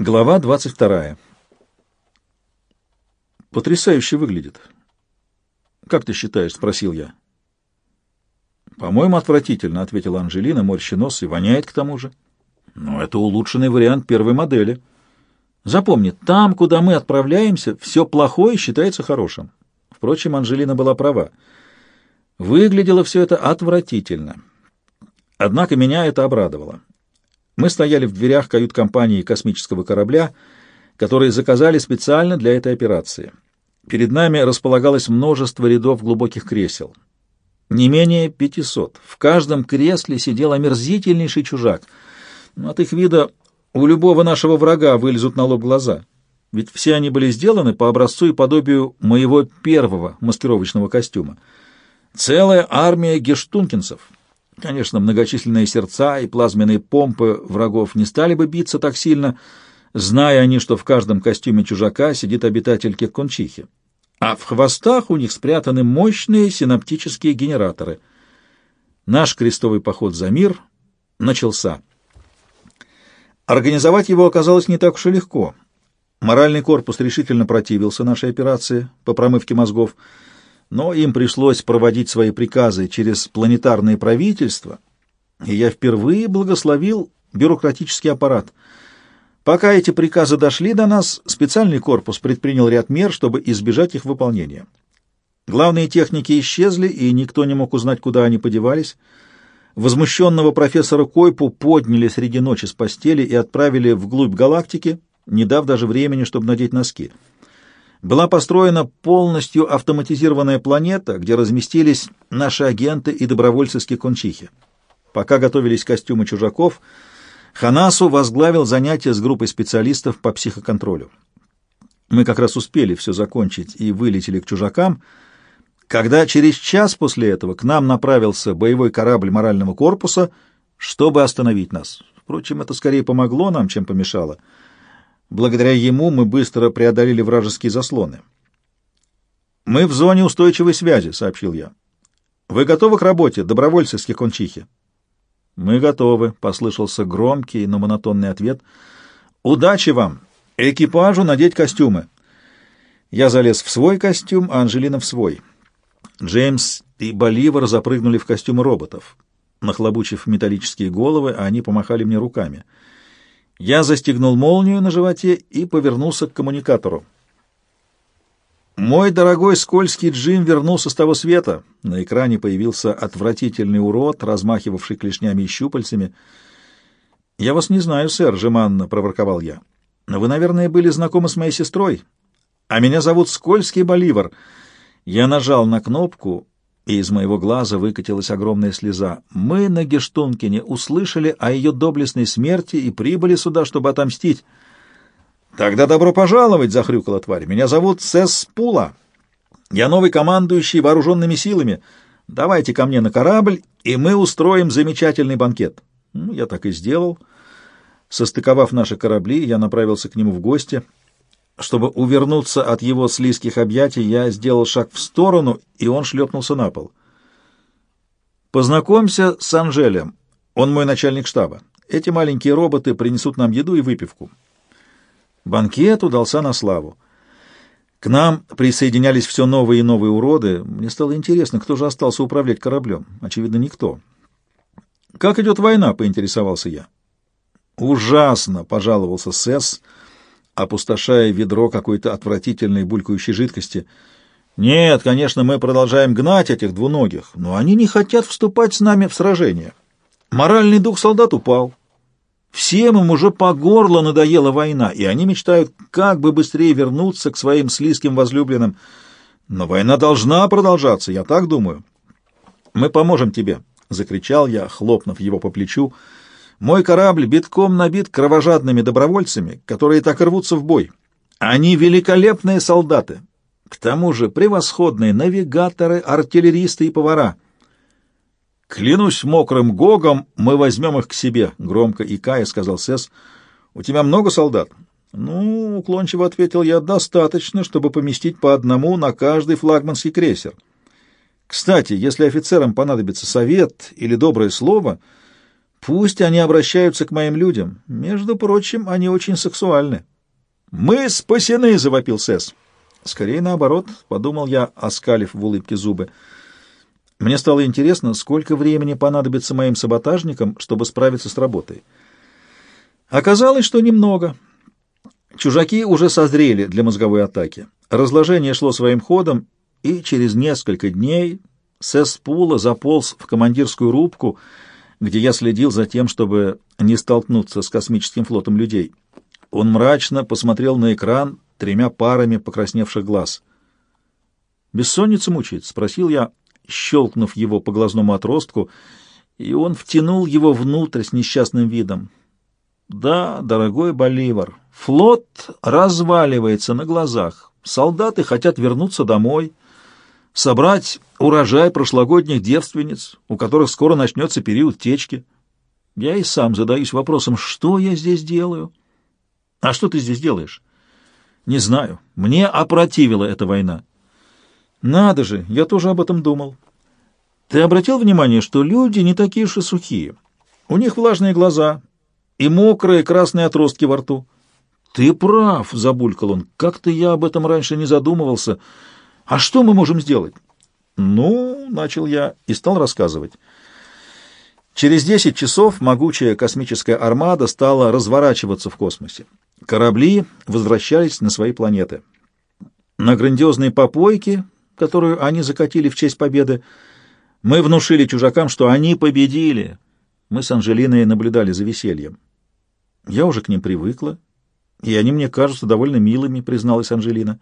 Глава 22. Потрясающе выглядит. Как ты считаешь, спросил я. По-моему, отвратительно, ответила Анжелина, морща нос и воняет к тому же. Но это улучшенный вариант первой модели. Запомни, там, куда мы отправляемся, все плохое считается хорошим. Впрочем, Анжелина была права. Выглядело все это отвратительно. Однако меня это обрадовало. Мы стояли в дверях кают-компании космического корабля, которые заказали специально для этой операции. Перед нами располагалось множество рядов глубоких кресел. Не менее 500. В каждом кресле сидел омерзительнейший чужак. От их вида у любого нашего врага вылезут на лоб глаза. Ведь все они были сделаны по образцу и подобию моего первого маскировочного костюма. Целая армия гештункинцев — Конечно, многочисленные сердца и плазменные помпы врагов не стали бы биться так сильно, зная они, что в каждом костюме чужака сидит обитатель Кеккончихи. А в хвостах у них спрятаны мощные синаптические генераторы. Наш крестовый поход за мир начался. Организовать его оказалось не так уж и легко. Моральный корпус решительно противился нашей операции по промывке мозгов, но им пришлось проводить свои приказы через планетарные правительства, и я впервые благословил бюрократический аппарат. Пока эти приказы дошли до нас, специальный корпус предпринял ряд мер, чтобы избежать их выполнения. Главные техники исчезли, и никто не мог узнать, куда они подевались. Возмущенного профессора Койпу подняли среди ночи с постели и отправили вглубь галактики, не дав даже времени, чтобы надеть носки была построена полностью автоматизированная планета, где разместились наши агенты и добровольцы с. Пока готовились костюмы чужаков, Ханасу возглавил занятия с группой специалистов по психоконтролю. Мы как раз успели все закончить и вылетели к чужакам, когда через час после этого к нам направился боевой корабль морального корпуса, чтобы остановить нас. Впрочем, это скорее помогло нам, чем помешало — Благодаря ему мы быстро преодолели вражеские заслоны. «Мы в зоне устойчивой связи», — сообщил я. «Вы готовы к работе, добровольцы с Кикончихи?» «Мы готовы», — послышался громкий, но монотонный ответ. «Удачи вам! Экипажу надеть костюмы!» Я залез в свой костюм, а Анжелина в свой. Джеймс и Боливар запрыгнули в костюмы роботов. Нахлобучив металлические головы, они помахали мне руками — я застегнул молнию на животе и повернулся к коммуникатору. Мой дорогой скользкий Джим вернулся с того света. На экране появился отвратительный урод, размахивавший клешнями и щупальцами. «Я вас не знаю, сэр», — жеманно проворковал я. «Но вы, наверное, были знакомы с моей сестрой. А меня зовут Скользкий Боливар». Я нажал на кнопку, и из моего глаза выкатилась огромная слеза. Мы на Гештункине услышали о ее доблестной смерти и прибыли сюда, чтобы отомстить. «Тогда добро пожаловать!» — захрюкала тварь. «Меня зовут Сесс Пула. Я новый командующий вооруженными силами. Давайте ко мне на корабль, и мы устроим замечательный банкет». Ну, я так и сделал. Состыковав наши корабли, я направился к нему в гости — чтобы увернуться от его слизких объятий, я сделал шаг в сторону, и он шлепнулся на пол. «Познакомься с Анжелем. Он мой начальник штаба. Эти маленькие роботы принесут нам еду и выпивку». Банкет удался на славу. К нам присоединялись все новые и новые уроды. Мне стало интересно, кто же остался управлять кораблем. Очевидно, никто. «Как идет война?» — поинтересовался я. «Ужасно!» — пожаловался Сесс — опустошая ведро какой-то отвратительной булькающей жидкости. «Нет, конечно, мы продолжаем гнать этих двуногих, но они не хотят вступать с нами в сражение. Моральный дух солдат упал. Всем им уже по горло надоела война, и они мечтают, как бы быстрее вернуться к своим слизким возлюбленным. Но война должна продолжаться, я так думаю. Мы поможем тебе», — закричал я, хлопнув его по плечу, — мой корабль битком набит кровожадными добровольцами, которые так рвутся в бой. Они великолепные солдаты. К тому же превосходные навигаторы, артиллеристы и повара. «Клянусь мокрым гогом, мы возьмем их к себе», — громко икая сказал Сес. «У тебя много солдат?» «Ну, — уклончиво ответил я, — достаточно, чтобы поместить по одному на каждый флагманский крейсер. Кстати, если офицерам понадобится совет или доброе слово, Пусть они обращаются к моим людям. Между прочим, они очень сексуальны. «Мы спасены!» — завопил Сесс. Скорее наоборот, — подумал я, оскалив в улыбке зубы. Мне стало интересно, сколько времени понадобится моим саботажникам, чтобы справиться с работой. Оказалось, что немного. Чужаки уже созрели для мозговой атаки. Разложение шло своим ходом, и через несколько дней Сесс Пула заполз в командирскую рубку, где я следил за тем, чтобы не столкнуться с космическим флотом людей. Он мрачно посмотрел на экран тремя парами покрасневших глаз. «Бессонница мучает?» — спросил я, щелкнув его по глазному отростку, и он втянул его внутрь с несчастным видом. «Да, дорогой Боливар, флот разваливается на глазах. Солдаты хотят вернуться домой, собрать урожай прошлогодних девственниц, у которых скоро начнется период течки. Я и сам задаюсь вопросом, что я здесь делаю?» А что ты здесь делаешь? Не знаю. Мне опротивила эта война. Надо же, я тоже об этом думал. Ты обратил внимание, что люди не такие уж и сухие? У них влажные глаза и мокрые красные отростки во рту. Ты прав, забулькал он. Как-то я об этом раньше не задумывался. А что мы можем сделать? Ну, начал я и стал рассказывать. Через 10 часов могучая космическая армада стала разворачиваться в космосе. Корабли возвращались на свои планеты. На грандиозной попойке, которую они закатили в честь победы, мы внушили чужакам, что они победили. Мы с Анжелиной наблюдали за весельем. Я уже к ним привыкла, и они мне кажутся довольно милыми, призналась Анжелина.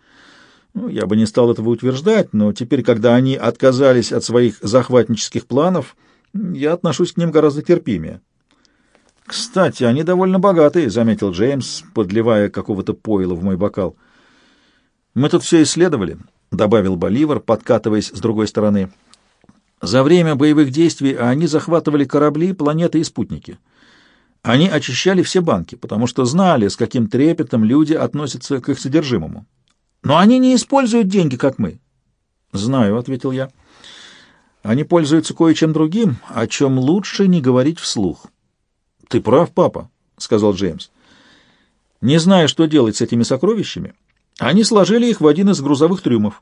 Ну, я бы не стал этого утверждать, но теперь, когда они отказались от своих захватнических планов, я отношусь к ним гораздо терпимее. «Кстати, они довольно богатые», — заметил Джеймс, подливая какого-то пойла в мой бокал. «Мы тут все исследовали», — добавил Боливар, подкатываясь с другой стороны. «За время боевых действий они захватывали корабли, планеты и спутники. Они очищали все банки, потому что знали, с каким трепетом люди относятся к их содержимому. Но они не используют деньги, как мы». «Знаю», — ответил я. «Они пользуются кое-чем другим, о чем лучше не говорить вслух». «Ты прав, папа», — сказал Джеймс. «Не зная, что делать с этими сокровищами, они сложили их в один из грузовых трюмов».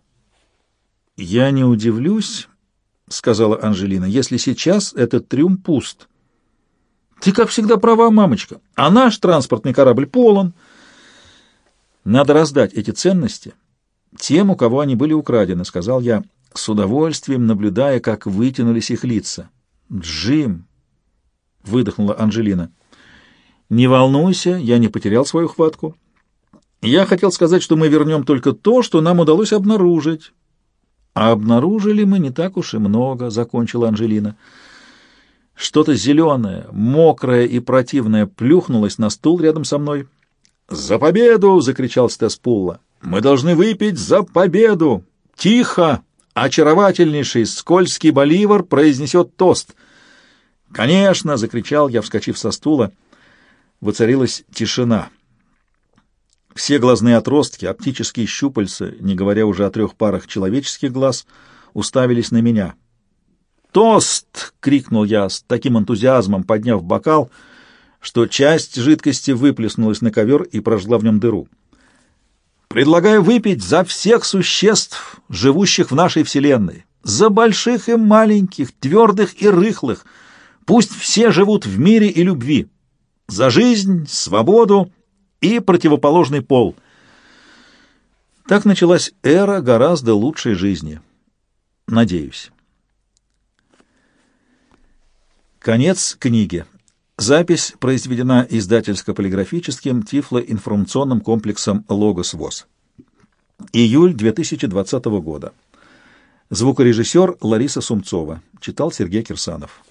«Я не удивлюсь», — сказала Анжелина, — «если сейчас этот трюм пуст». «Ты, как всегда, права, мамочка, а наш транспортный корабль полон». «Надо раздать эти ценности тем, у кого они были украдены», — сказал я, с удовольствием наблюдая, как вытянулись их лица. «Джим!» — выдохнула Анжелина. «Не волнуйся, я не потерял свою хватку. Я хотел сказать, что мы вернем только то, что нам удалось обнаружить». «А обнаружили мы не так уж и много», — закончила Анжелина. Что-то зеленое, мокрое и противное плюхнулось на стул рядом со мной. «За победу!» — закричал Стеспулла. «Мы должны выпить за победу! Тихо! Очаровательнейший скользкий боливар произнесет тост!» «Конечно!» — закричал я, вскочив со стула. Воцарилась тишина. Все глазные отростки, оптические щупальца, не говоря уже о трех парах человеческих глаз, уставились на меня. «Тост!» — крикнул я с таким энтузиазмом, подняв бокал, что часть жидкости выплеснулась на ковер и прожгла в нем дыру. «Предлагаю выпить за всех существ, живущих в нашей Вселенной, за больших и маленьких, твердых и рыхлых, Пусть все живут в мире и любви. За жизнь, свободу и противоположный пол. Так началась эра гораздо лучшей жизни. Надеюсь. Конец книги. Запись произведена издательско-полиграфическим тифлоинформационным комплексом «Логос ВОЗ». Июль 2020 года. Звукорежиссер Лариса Сумцова. Читал Сергей Кирсанов.